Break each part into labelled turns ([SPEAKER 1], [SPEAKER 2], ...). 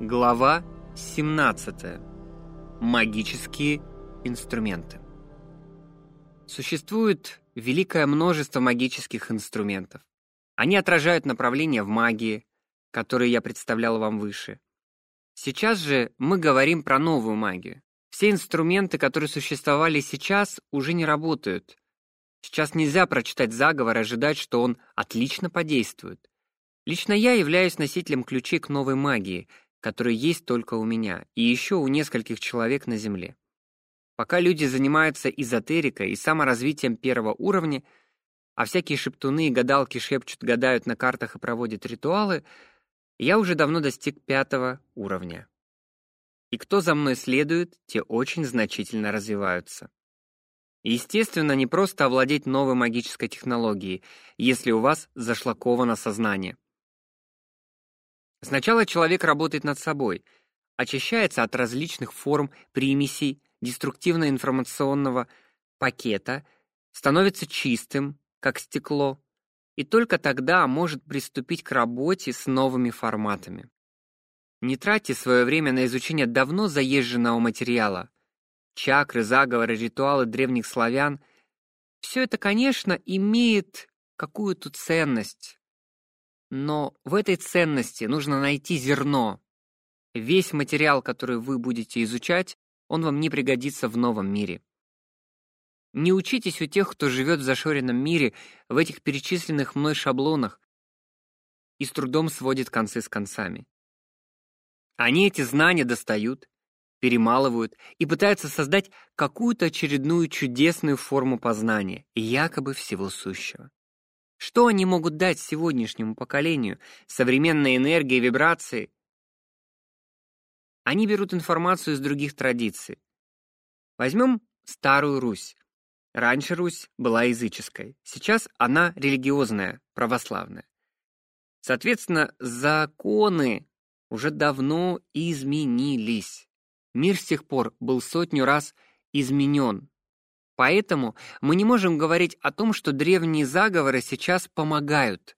[SPEAKER 1] Глава 17. Магические инструменты. Существует великое множество магических инструментов. Они отражают направления в магии, которые я представлял вам выше. Сейчас же мы говорим про новую магию. Все инструменты, которые существовали сейчас, уже не работают. Сейчас нельзя прочитать заговор и ожидать, что он отлично подействует. Лично я являюсь носителем ключей к новой магии — который есть только у меня и еще у нескольких человек на Земле. Пока люди занимаются эзотерикой и саморазвитием первого уровня, а всякие шептуны и гадалки шепчут, гадают на картах и проводят ритуалы, я уже давно достиг пятого уровня. И кто за мной следует, те очень значительно развиваются. Естественно, не просто овладеть новой магической технологией, если у вас зашлаковано сознание. Сначала человек работает над собой, очищается от различных форм примесей деструктивно-информационного пакета, становится чистым, как стекло, и только тогда может приступить к работе с новыми форматами. Не тратьте свое время на изучение давно заезженного материала. Чакры, заговоры, ритуалы древних славян — все это, конечно, имеет какую-то ценность, но в этой ценности нужно найти зерно. Весь материал, который вы будете изучать, он вам не пригодится в новом мире. Не учитесь у тех, кто живет в зашоренном мире, в этих перечисленных мной шаблонах и с трудом сводит концы с концами. Они эти знания достают, перемалывают и пытаются создать какую-то очередную чудесную форму познания, якобы всего сущего. Что они могут дать сегодняшнему поколению? Современная энергия, вибрации? Они берут информацию из других традиций. Возьмем Старую Русь. Раньше Русь была языческой, сейчас она религиозная, православная. Соответственно, законы уже давно изменились. Мир с тех пор был сотню раз изменен, Поэтому мы не можем говорить о том, что древние заговоры сейчас помогают.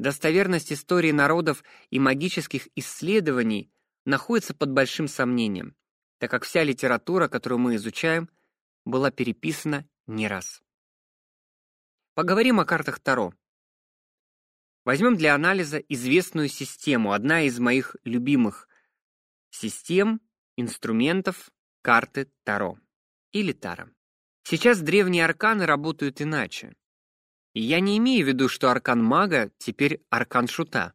[SPEAKER 1] Достоверность истории народов и магических исследований находится под большим сомнением, так как вся литература, которую мы изучаем, была переписана не раз. Поговорим о картах Таро. Возьмем для анализа известную систему, одна из моих любимых систем, инструментов карты Таро или Таро. Сейчас древние арканы работают иначе. И я не имею в виду, что аркан мага теперь аркан шута.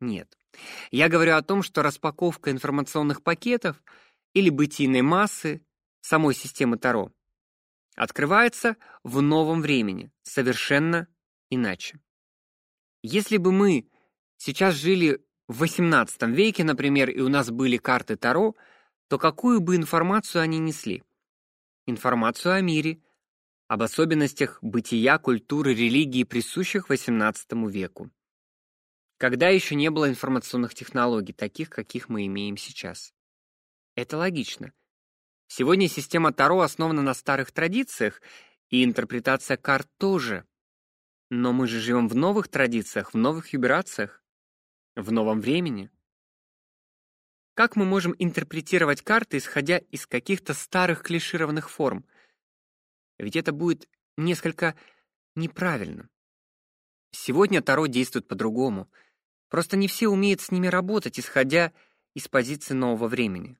[SPEAKER 1] Нет. Я говорю о том, что распаковка информационных пакетов или бытийной массы самой системы Таро открывается в новом времени, совершенно иначе. Если бы мы сейчас жили в XVIII веке, например, и у нас были карты Таро, то какую бы информацию они несли? Информацию о мире, об особенностях бытия, культуры, религии, присущих XVIII веку. Когда еще не было информационных технологий, таких, каких мы имеем сейчас. Это логично. Сегодня система Таро основана на старых традициях, и интерпретация карт тоже. Но мы же живем в новых традициях, в новых вибрациях, в новом времени. Как мы можем интерпретировать карты, исходя из каких-то старых клишированных форм? Ведь это будет несколько неправильно. Сегодня Таро действует по-другому. Просто не все умеют с ними работать, исходя из позиции нового времени.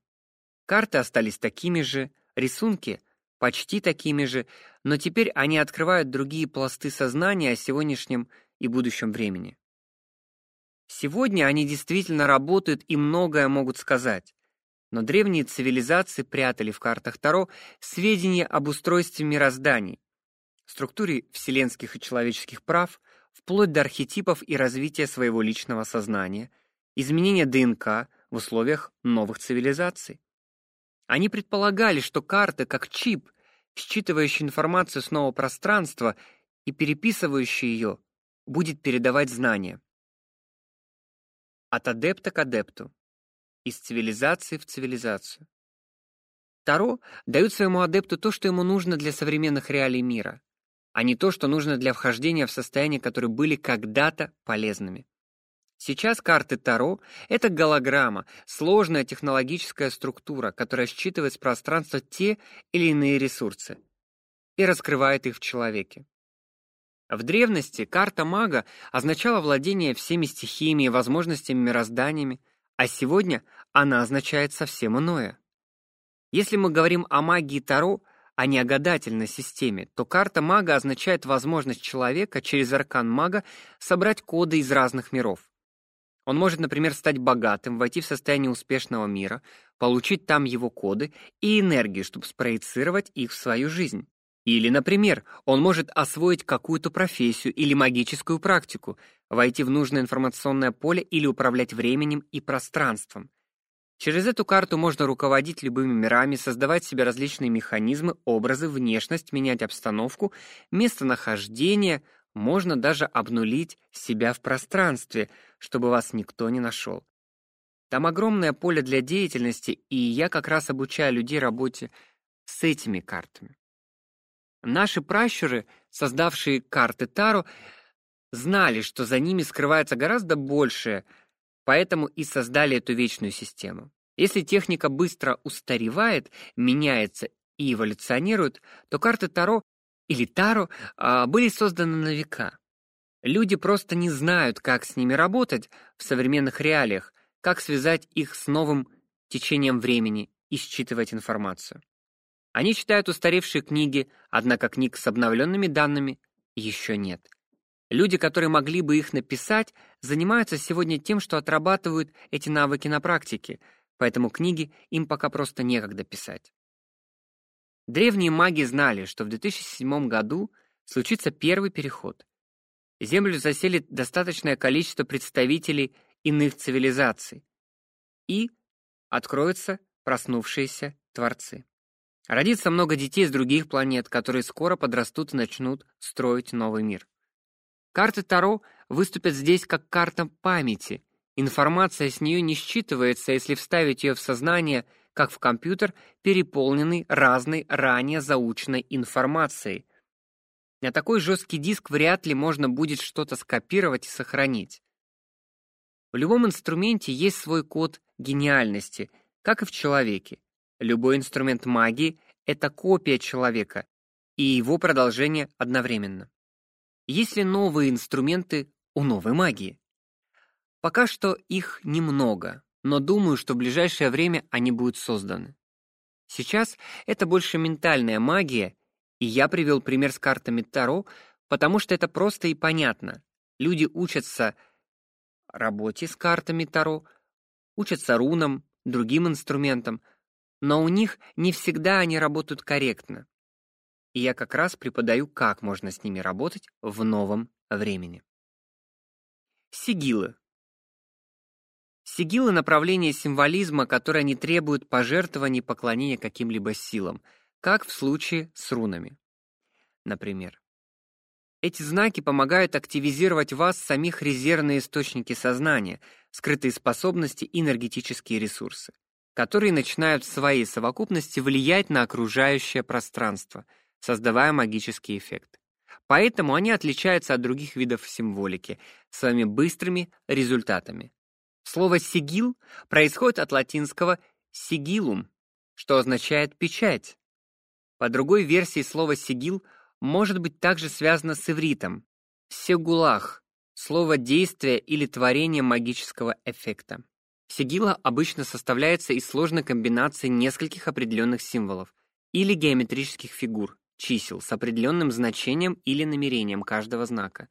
[SPEAKER 1] Карты остались такими же, рисунки почти такими же, но теперь они открывают другие пласты сознания о сегодняшнем и будущем времени. Сегодня они действительно работают и многое могут сказать. Но древние цивилизации прятали в картах Таро сведения об устройстве мирозданий, структуре вселенских и человеческих прав, вплоть до архетипов и развития своего личного сознания, изменения ДНК в условиях новых цивилизаций. Они предполагали, что карты как чип, считывающий информацию с нового пространства и переписывающий ее, будет передавать знания. От адепта к адепту. Из цивилизации в цивилизацию. Таро дают своему адепту то, что ему нужно для современных реалий мира, а не то, что нужно для вхождения в состояния, которые были когда-то полезными. Сейчас карты Таро — это голограмма, сложная технологическая структура, которая считывает с пространства те или иные ресурсы и раскрывает их в человеке. В древности карта мага означала владение всеми стихиями и возможностями мирозданиями, а сегодня она означает совсем иное. Если мы говорим о магии Таро, а не о гадательной системе, то карта мага означает возможность человека через аркан мага собрать коды из разных миров. Он может, например, стать богатым, войти в состояние успешного мира, получить там его коды и энергию, чтобы спроецировать их в свою жизнь. Или, например, он может освоить какую-то профессию или магическую практику, войти в нужное информационное поле или управлять временем и пространством. Через эту карту можно руководить любыми мирами, создавать себе различные механизмы, образы, внешность, менять обстановку, местонахождение, можно даже обнулить себя в пространстве, чтобы вас никто не нашел. Там огромное поле для деятельности, и я как раз обучаю людей работе с этими картами. Наши пращуры, создавшие карты Таро, знали, что за ними скрывается гораздо большее, поэтому и создали эту вечную систему. Если техника быстро устаревает, меняется и эволюционирует, то карты Таро или Таро а, были созданы на века. Люди просто не знают, как с ними работать в современных реалиях, как связать их с новым течением времени и считывать информацию. Они читают устаревшие книги, однако книг с обновленными данными еще нет. Люди, которые могли бы их написать, занимаются сегодня тем, что отрабатывают эти навыки на практике, поэтому книги им пока просто некогда писать. Древние маги знали, что в 2007 году случится первый переход. Землю заселит достаточное количество представителей иных цивилизаций, и откроются проснувшиеся творцы. Родится много детей с других планет, которые скоро подрастут и начнут строить новый мир. Карты Таро выступят здесь как карта памяти. Информация с нее не считывается, если вставить ее в сознание, как в компьютер, переполненный разной ранее заученной информацией. На такой жесткий диск вряд ли можно будет что-то скопировать и сохранить. В любом инструменте есть свой код гениальности, как и в человеке. Любой инструмент магии — это копия человека и его продолжение одновременно. Есть ли новые инструменты у новой магии? Пока что их немного, но думаю, что в ближайшее время они будут созданы. Сейчас это больше ментальная магия, и я привел пример с картами Таро, потому что это просто и понятно. Люди учатся работе с картами Таро, учатся рунам, другим инструментам, но у них не всегда они работают корректно. И я как раз преподаю, как можно с ними работать в новом времени. Сигилы. Сигилы — направление символизма, которое не требует пожертвований и поклонения каким-либо силам, как в случае с рунами. Например, эти знаки помогают активизировать в вас самих резервные источники сознания, скрытые способности и энергетические ресурсы которые начинают в своей совокупности влиять на окружающее пространство, создавая магический эффект. Поэтому они отличаются от других видов символики своими быстрыми результатами. Слово «сигил» происходит от латинского «sigillum», что означает «печать». По другой версии слово «сигил» может быть также связано с ивритом «сегулах», слово действия или творение магического эффекта. Сигила обычно составляется из сложной комбинации нескольких определенных символов или геометрических фигур, чисел с определенным значением или намерением каждого знака.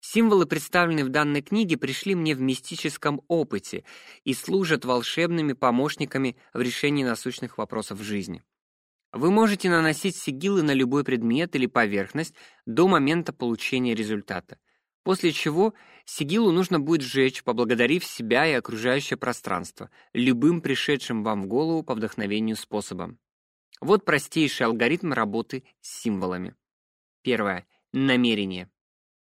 [SPEAKER 1] Символы, представленные в данной книге, пришли мне в мистическом опыте и служат волшебными помощниками в решении насущных вопросов жизни. Вы можете наносить сигилы на любой предмет или поверхность до момента получения результата после чего сигилу нужно будет сжечь, поблагодарив себя и окружающее пространство любым пришедшим вам в голову по вдохновению способом. Вот простейший алгоритм работы с символами. Первое намерение.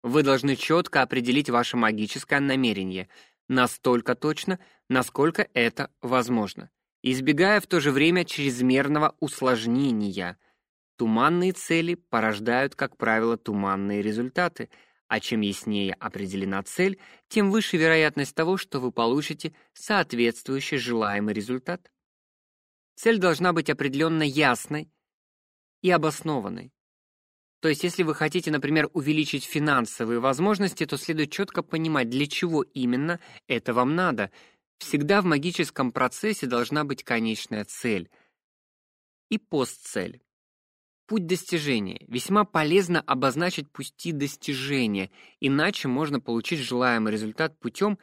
[SPEAKER 1] Вы должны четко определить ваше магическое намерение, настолько точно, насколько это возможно, избегая в то же время чрезмерного усложнения. Туманные цели порождают, как правило, туманные результаты, А чем яснее определена цель, тем выше вероятность того, что вы получите соответствующий желаемый результат. Цель должна быть определенно ясной и обоснованной. То есть, если вы хотите, например, увеличить финансовые возможности, то следует четко понимать, для чего именно это вам надо. Всегда в магическом процессе должна быть конечная цель и постцель. Путь достижения. Весьма полезно обозначить пути достижения, иначе можно получить желаемый результат путем,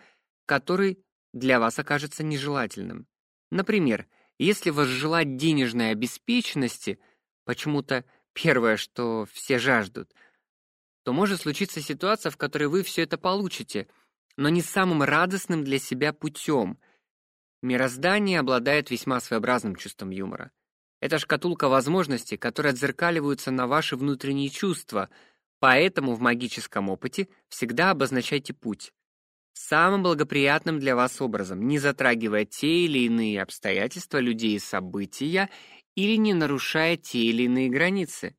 [SPEAKER 1] который для вас окажется нежелательным. Например, если возжелать денежной обеспеченности, почему-то первое, что все жаждут, то может случиться ситуация, в которой вы все это получите, но не самым радостным для себя путем. Мироздание обладает весьма своеобразным чувством юмора. Это шкатулка возможностей, которые отзеркаливаются на ваши внутренние чувства, поэтому в магическом опыте всегда обозначайте путь самым благоприятным для вас образом, не затрагивая те или иные обстоятельства, людей и события или не нарушая те или иные границы,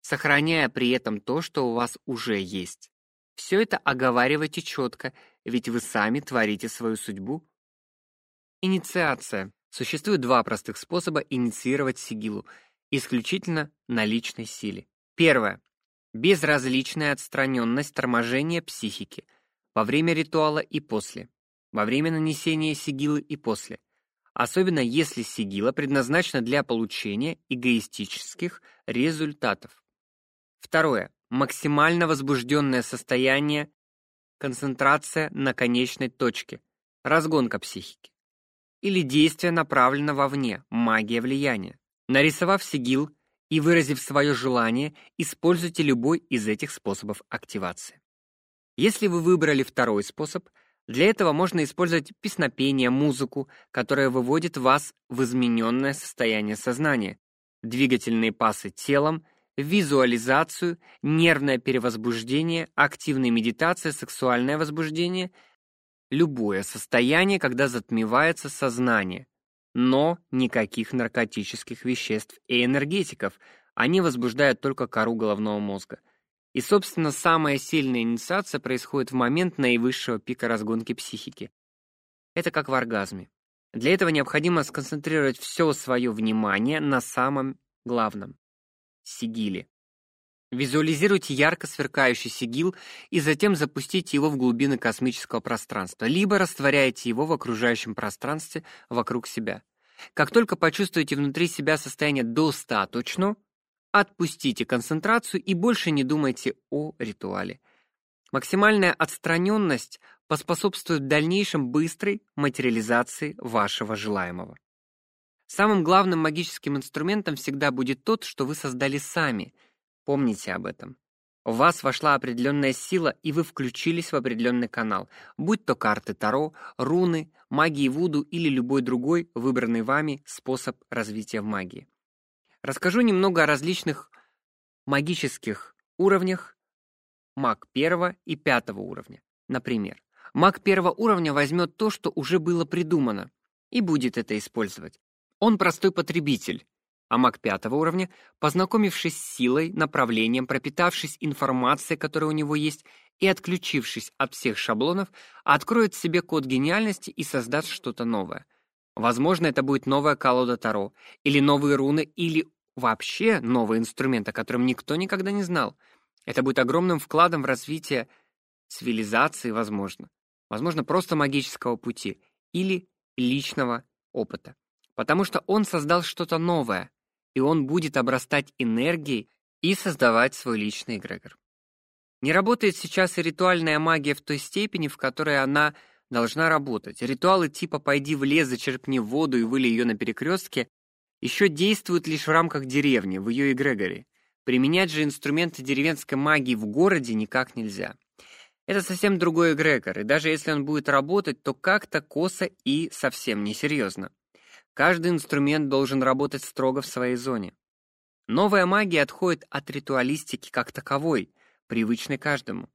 [SPEAKER 1] сохраняя при этом то, что у вас уже есть. Все это оговаривайте четко, ведь вы сами творите свою судьбу. Инициация. Существует два простых способа инициировать сигилу, исключительно на личной силе. Первое. Безразличная отстраненность торможения психики во время ритуала и после, во время нанесения сигилы и после, особенно если сигила предназначена для получения эгоистических результатов. Второе. Максимально возбужденное состояние, концентрация на конечной точке, разгонка психики или действие направлено вовне, магия влияния. Нарисовав сигил и выразив свое желание, используйте любой из этих способов активации. Если вы выбрали второй способ, для этого можно использовать песнопение, музыку, которая выводит вас в измененное состояние сознания, двигательные пасы телом, визуализацию, нервное перевозбуждение, активная медитация, сексуальное возбуждение – любое состояние, когда затмевается сознание. Но никаких наркотических веществ и энергетиков, они возбуждают только кору головного мозга. И, собственно, самая сильная инициация происходит в момент наивысшего пика разгонки психики. Это как в оргазме. Для этого необходимо сконцентрировать все свое внимание на самом главном — сигиле. Визуализируйте ярко сверкающий сигил и затем запустите его в глубины космического пространства, либо растворяйте его в окружающем пространстве вокруг себя. Как только почувствуете внутри себя состояние достаточно, отпустите концентрацию и больше не думайте о ритуале. Максимальная отстраненность поспособствует дальнейшем быстрой материализации вашего желаемого. Самым главным магическим инструментом всегда будет тот, что вы создали сами – Помните об этом. В вас вошла определенная сила, и вы включились в определенный канал, будь то карты Таро, руны, магии Вуду или любой другой выбранный вами способ развития в магии. Расскажу немного о различных магических уровнях маг первого и пятого уровня. Например, маг первого уровня возьмет то, что уже было придумано, и будет это использовать. Он простой потребитель, а маг пятого уровня, познакомившись с силой, направлением, пропитавшись информацией, которая у него есть, и отключившись от всех шаблонов, откроет себе код гениальности и создаст что-то новое. Возможно, это будет новая колода Таро, или новые руны, или вообще новый инструмент, о котором никто никогда не знал. Это будет огромным вкладом в развитие цивилизации, возможно. Возможно, просто магического пути или личного опыта. Потому что он создал что-то новое, и он будет обрастать энергией и создавать свой личный эгрегор. Не работает сейчас и ритуальная магия в той степени, в которой она должна работать. Ритуалы типа «пойди в лес, зачерпни воду и выли ее на перекрестке» еще действуют лишь в рамках деревни, в ее эгрегоре. Применять же инструменты деревенской магии в городе никак нельзя. Это совсем другой эгрегор, и даже если он будет работать, то как-то косо и совсем несерьезно. Каждый инструмент должен работать строго в своей зоне. Новая магия отходит от ритуалистики как таковой, привычной каждому.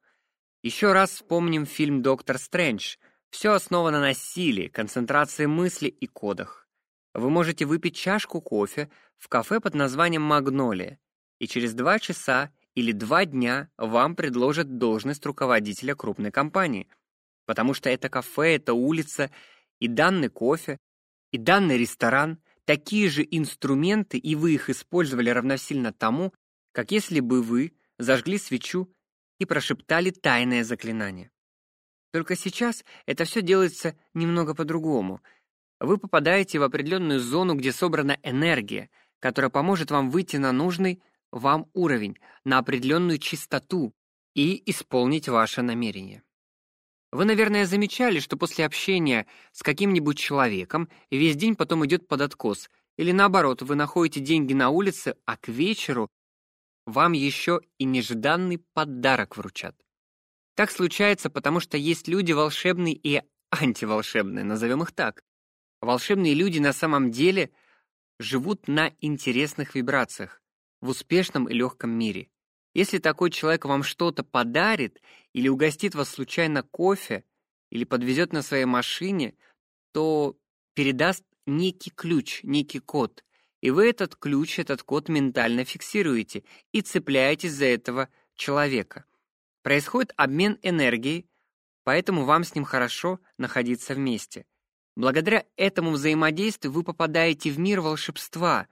[SPEAKER 1] Еще раз вспомним фильм «Доктор Стрэндж». Все основано на силе, концентрации мысли и кодах. Вы можете выпить чашку кофе в кафе под названием «Магнолия» и через два часа или два дня вам предложат должность руководителя крупной компании, потому что это кафе, это улица, и данный кофе, и данный ресторан такие же инструменты, и вы их использовали равносильно тому, как если бы вы зажгли свечу и прошептали тайное заклинание. Только сейчас это все делается немного по-другому. Вы попадаете в определенную зону, где собрана энергия, которая поможет вам выйти на нужный вам уровень, на определенную чистоту и исполнить ваше намерение. Вы, наверное, замечали, что после общения с каким-нибудь человеком весь день потом идет под откос, или наоборот, вы находите деньги на улице, а к вечеру вам еще и нежданный подарок вручат. Так случается, потому что есть люди волшебные и антиволшебные, назовем их так. Волшебные люди на самом деле живут на интересных вибрациях, в успешном и легком мире. Если такой человек вам что-то подарит или угостит вас случайно кофе или подвезет на своей машине, то передаст некий ключ, некий код, и вы этот ключ, этот код ментально фиксируете и цепляетесь за этого человека. Происходит обмен энергией, поэтому вам с ним хорошо находиться вместе. Благодаря этому взаимодействию вы попадаете в мир волшебства,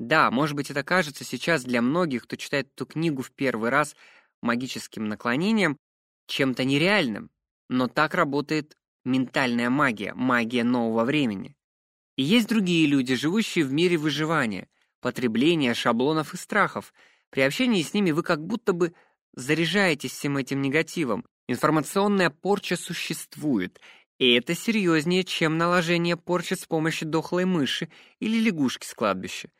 [SPEAKER 1] да, может быть, это кажется сейчас для многих, кто читает эту книгу в первый раз магическим наклонением, чем-то нереальным, но так работает ментальная магия, магия нового времени. И есть другие люди, живущие в мире выживания, потребления, шаблонов и страхов. При общении с ними вы как будто бы заряжаетесь всем этим негативом. Информационная порча существует, и это серьезнее, чем наложение порчи с помощью дохлой мыши или лягушки с кладбища.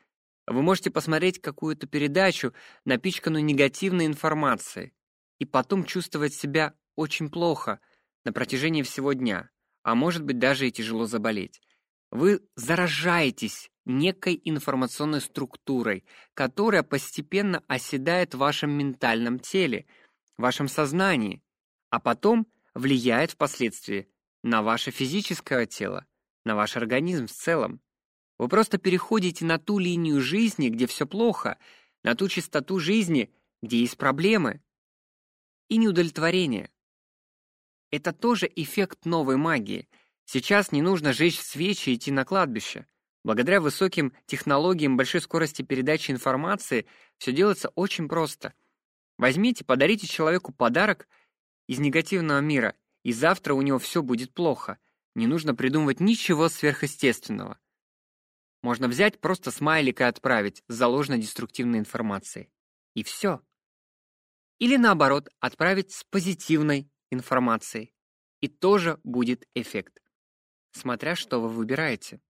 [SPEAKER 1] Вы можете посмотреть какую-то передачу, напичканную негативной информацией, и потом чувствовать себя очень плохо на протяжении всего дня, а может быть даже и тяжело заболеть. Вы заражаетесь некой информационной структурой, которая постепенно оседает в вашем ментальном теле, в вашем сознании, а потом влияет впоследствии на ваше физическое тело, на ваш организм в целом. Вы просто переходите на ту линию жизни, где все плохо, на ту частоту жизни, где есть проблемы и неудовлетворение. Это тоже эффект новой магии. Сейчас не нужно жечь свечи и идти на кладбище. Благодаря высоким технологиям большой скорости передачи информации все делается очень просто. Возьмите, подарите человеку подарок из негативного мира, и завтра у него все будет плохо. Не нужно придумывать ничего сверхъестественного. Можно взять просто смайлик и отправить с заложено-деструктивной информацией. И все. Или наоборот, отправить с позитивной информацией. И тоже будет эффект. Смотря что вы выбираете.